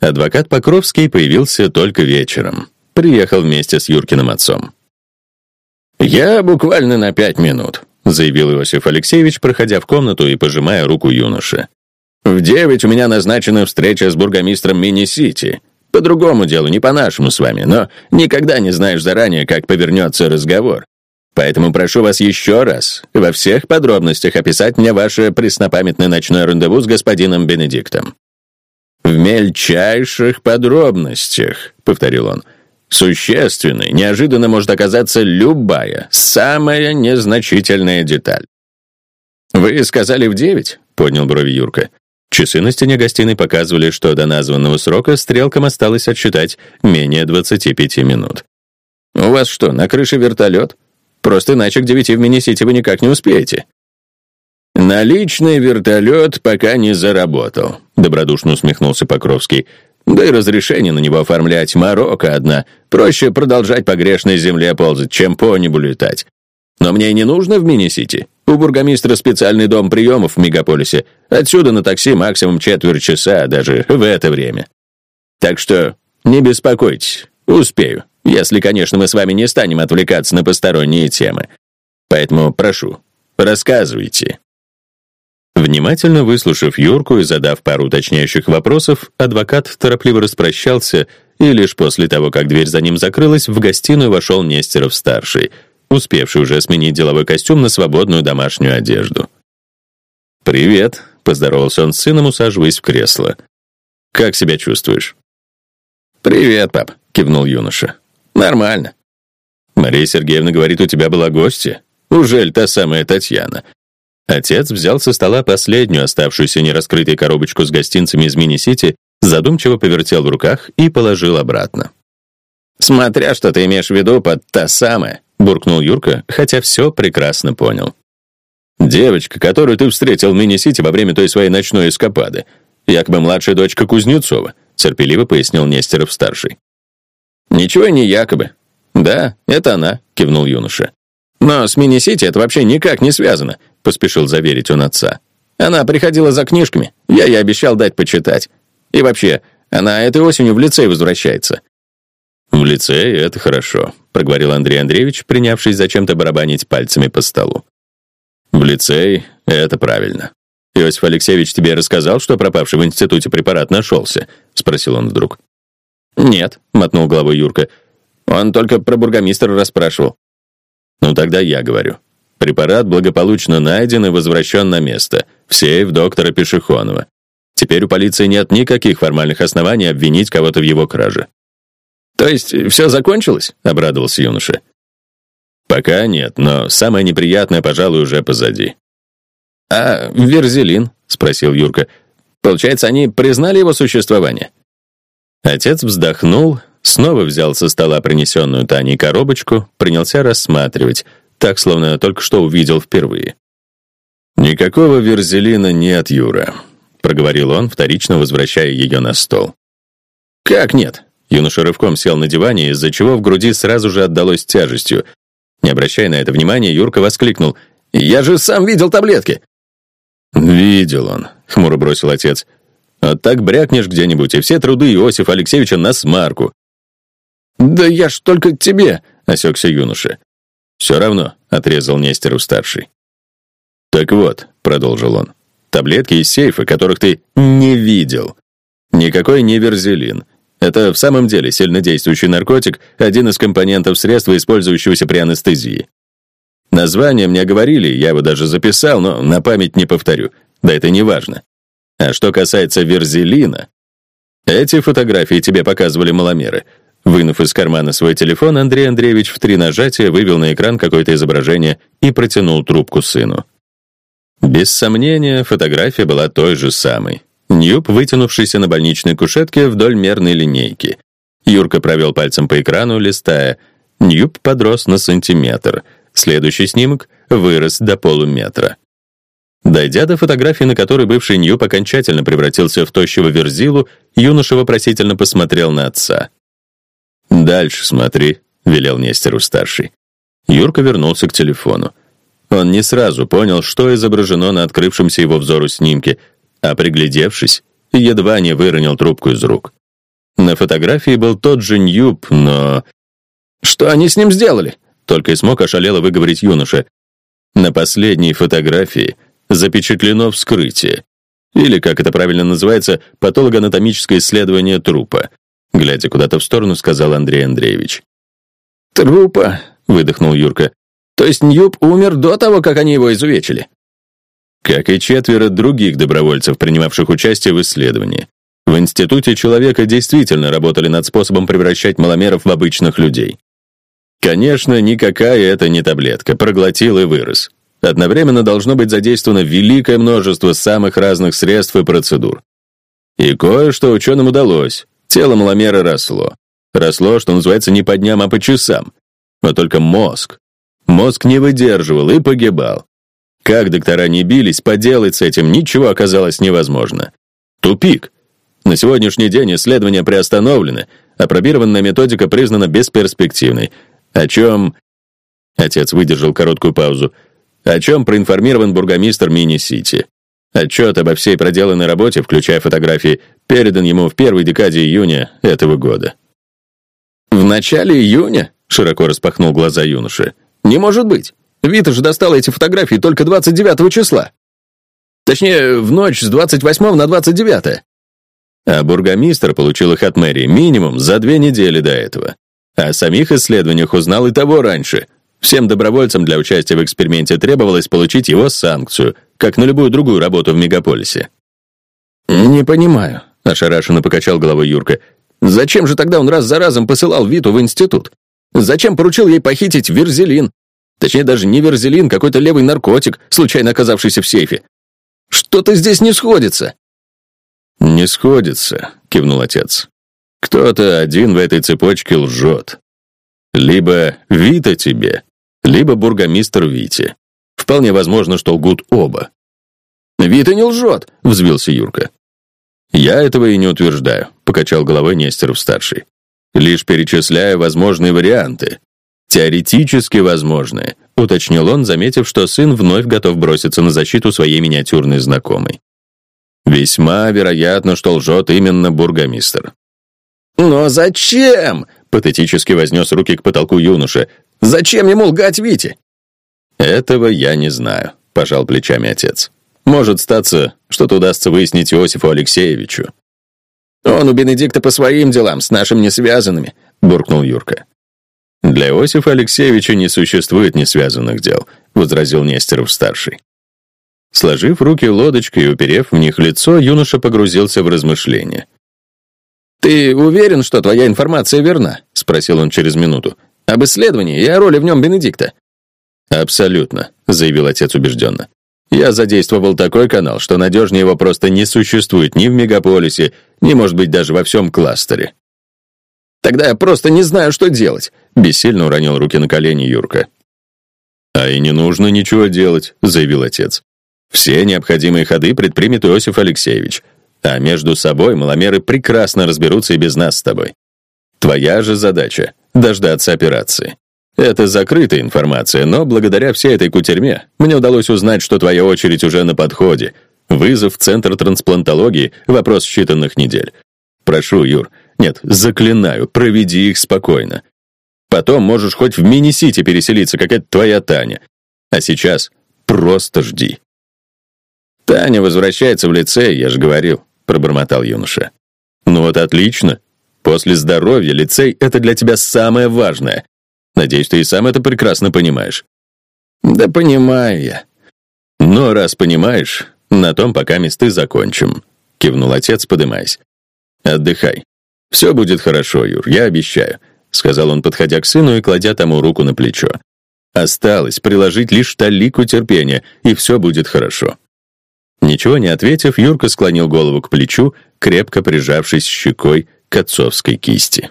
Адвокат Покровский появился только вечером. Приехал вместе с Юркиным отцом. «Я буквально на пять минут», — заявил Иосиф Алексеевич, проходя в комнату и пожимая руку юноши. «В девять у меня назначена встреча с бургомистром Мини-Сити. По другому делу, не по нашему с вами, но никогда не знаешь заранее, как повернется разговор. Поэтому прошу вас еще раз во всех подробностях описать мне ваше преснопамятное ночное рандеву с господином Бенедиктом. «В мельчайших подробностях», — повторил он. «Существенной, неожиданно может оказаться любая, самая незначительная деталь». «Вы сказали в девять?» — поднял брови Юрка. Часы на стене гостиной показывали, что до названного срока стрелкам осталось отсчитать менее 25 минут. «У вас что, на крыше вертолет? Просто иначе к девяти в мини-сити вы никак не успеете». «Наличный вертолет пока не заработал», — добродушно усмехнулся Покровский. «Да и разрешение на него оформлять Марокко одна. Проще продолжать по грешной земле ползать, чем по небу летать. Но мне не нужно в мини-сити. У бургомистра специальный дом приемов в мегаполисе. Отсюда на такси максимум четверть часа, даже в это время. Так что не беспокойтесь, успею. Если, конечно, мы с вами не станем отвлекаться на посторонние темы. Поэтому прошу, рассказывайте». Внимательно выслушав Юрку и задав пару уточняющих вопросов, адвокат торопливо распрощался, и лишь после того, как дверь за ним закрылась, в гостиную вошел Нестеров-старший, успевший уже сменить деловой костюм на свободную домашнюю одежду. «Привет», — поздоровался он с сыном, усаживаясь в кресло. «Как себя чувствуешь?» «Привет, пап», — кивнул юноша. «Нормально». «Мария Сергеевна говорит, у тебя была гостья. Ужель та самая Татьяна?» Отец взял со стола последнюю оставшуюся нераскрытой коробочку с гостинцами из мини-сити, задумчиво повертел в руках и положил обратно. «Смотря что ты имеешь в виду под «та самая», — буркнул Юрка, хотя все прекрасно понял. «Девочка, которую ты встретил в мини-сити во время той своей ночной эскапады, якобы младшая дочка Кузнецова», — терпеливо пояснил Нестеров-старший. «Ничего не якобы. Да, это она», — кивнул юноша. «Но с мини-сити это вообще никак не связано поспешил заверить он отца. Она приходила за книжками, я ей обещал дать почитать. И вообще, она этой осенью в лицей возвращается. В лицей это хорошо, проговорил Андрей Андреевич, принявшись зачем-то барабанить пальцами по столу. В лицей это правильно. Иосиф Алексеевич тебе рассказал, что пропавший в институте препарат нашелся? спросил он вдруг. Нет, мотнул головой Юрка. Он только про бургомистра расспрашивал. Ну тогда я говорю. Препарат благополучно найден и возвращен на место, в сейф доктора Пешехонова. Теперь у полиции нет никаких формальных оснований обвинить кого-то в его краже. «То есть все закончилось?» — обрадовался юноша. «Пока нет, но самое неприятное, пожалуй, уже позади». «А Верзелин?» — спросил Юрка. «Получается, они признали его существование?» Отец вздохнул, снова взял со стола принесенную Таней коробочку, принялся рассматривать — так, словно только что увидел впервые. «Никакого верзелина нет, Юра», — проговорил он, вторично возвращая ее на стол. «Как нет?» Юноша рывком сел на диване, из-за чего в груди сразу же отдалось тяжестью. Не обращая на это внимания, Юрка воскликнул. «Я же сам видел таблетки!» «Видел он», — хмуро бросил отец. «А так брякнешь где-нибудь, и все труды Иосифа Алексеевича на смарку». «Да я ж только тебе», — осекся юноша. «Все равно», — отрезал Нестеров-старший. «Так вот», — продолжил он, — «таблетки из сейфа, которых ты не видел. Никакой не верзелин. Это в самом деле сильнодействующий наркотик, один из компонентов средства, использующегося при анестезии. Название мне говорили, я его даже записал, но на память не повторю. Да это не важно. А что касается верзелина, эти фотографии тебе показывали маломеры — Вынув из кармана свой телефон, Андрей Андреевич в три нажатия вывел на экран какое-то изображение и протянул трубку сыну. Без сомнения, фотография была той же самой. Ньюб, вытянувшийся на больничной кушетке вдоль мерной линейки. Юрка провел пальцем по экрану, листая. Ньюб подрос на сантиметр. Следующий снимок вырос до полуметра. Дойдя до фотографии, на которой бывший Ньюб окончательно превратился в тощего верзилу, юноша вопросительно посмотрел на отца. «Дальше смотри», — велел Нестеру-старший. Юрка вернулся к телефону. Он не сразу понял, что изображено на открывшемся его взору снимке, а приглядевшись, едва не выронил трубку из рук. На фотографии был тот же Ньюб, но... «Что они с ним сделали?» Только и смог ошалело выговорить юноша. На последней фотографии запечатлено вскрытие. Или, как это правильно называется, патологоанатомическое исследование трупа. Глядя куда-то в сторону, сказал Андрей Андреевич. «Трупа», — выдохнул Юрка. «То есть Ньюб умер до того, как они его изувечили?» Как и четверо других добровольцев, принимавших участие в исследовании. В Институте человека действительно работали над способом превращать маломеров в обычных людей. Конечно, никакая это не таблетка, проглотил и вырос. Одновременно должно быть задействовано великое множество самых разных средств и процедур. И кое-что ученым удалось. Тело маломера росло. Росло, что называется, не по дням, а по часам. Но только мозг. Мозг не выдерживал и погибал. Как доктора не бились, поделать с этим ничего оказалось невозможно. Тупик. На сегодняшний день исследования приостановлены, а пробированная методика признана бесперспективной, о чем... Отец выдержал короткую паузу. О чем проинформирован бургомистр Мини-Сити. Отчет обо всей проделанной работе, включая фотографии, передан ему в первой декаде июня этого года. «В начале июня?» — широко распахнул глаза юноши. «Не может быть! Вита же достала эти фотографии только 29 числа. Точнее, в ночь с 28 на 29. А бургомистр получил их от мэрии минимум за две недели до этого. О самих исследованиях узнал и того раньше. Всем добровольцам для участия в эксперименте требовалось получить его санкцию, как на любую другую работу в мегаполисе. «Не понимаю», — ошарашенно покачал головой Юрка. «Зачем же тогда он раз за разом посылал Виту в институт? Зачем поручил ей похитить Верзелин? Точнее, даже не Верзелин, какой-то левый наркотик, случайно оказавшийся в сейфе. Что-то здесь не сходится». «Не сходится», — кивнул отец. Кто-то один в этой цепочке лжет. Либо Вита тебе, либо бургомистр Вите. Вполне возможно, что лгут оба. «Вита не лжет», — взвился Юрка. «Я этого и не утверждаю», — покачал головой Нестеров-старший. «Лишь перечисляю возможные варианты. Теоретически возможные», — уточнил он, заметив, что сын вновь готов броситься на защиту своей миниатюрной знакомой. «Весьма вероятно, что лжет именно бургомистр. «Но зачем?» — патетически вознес руки к потолку юноша. «Зачем ему лгать Вите?» «Этого я не знаю», — пожал плечами отец. «Может статься, что-то удастся выяснить Иосифу Алексеевичу». «Он у Бенедикта по своим делам, с нашим не связанными», — буркнул Юрка. «Для Иосифа Алексеевича не существует несвязанных дел», — возразил Нестеров-старший. Сложив руки лодочкой и уперев в них лицо, юноша погрузился в размышления. «Ты уверен, что твоя информация верна?» — спросил он через минуту. «Об исследовании и о роли в нем Бенедикта». «Абсолютно», — заявил отец убежденно. «Я задействовал такой канал, что надежнее его просто не существует ни в мегаполисе, ни, может быть, даже во всем кластере». «Тогда я просто не знаю, что делать», — бессильно уронил руки на колени Юрка. «А и не нужно ничего делать», — заявил отец. «Все необходимые ходы предпримет Иосиф Алексеевич. А между собой маломеры прекрасно разберутся и без нас с тобой. Твоя же задача — дождаться операции. Это закрытая информация, но благодаря всей этой кутерьме мне удалось узнать, что твоя очередь уже на подходе. Вызов в Центр трансплантологии — вопрос считанных недель. Прошу, Юр, нет, заклинаю, проведи их спокойно. Потом можешь хоть в мини-сити переселиться, как это твоя Таня. А сейчас просто жди. Таня возвращается в лицей, я же говорил пробормотал юноша. «Ну вот отлично. После здоровья лицей — это для тебя самое важное. Надеюсь, ты и сам это прекрасно понимаешь». «Да понимаю я». «Но раз понимаешь, на том пока месты закончим», — кивнул отец, подымаясь. «Отдыхай. Все будет хорошо, Юр, я обещаю», — сказал он, подходя к сыну и кладя тому руку на плечо. «Осталось приложить лишь талику терпения, и все будет хорошо». Ничего не ответив, Юрка склонил голову к плечу, крепко прижавшись щекой к отцовской кисти.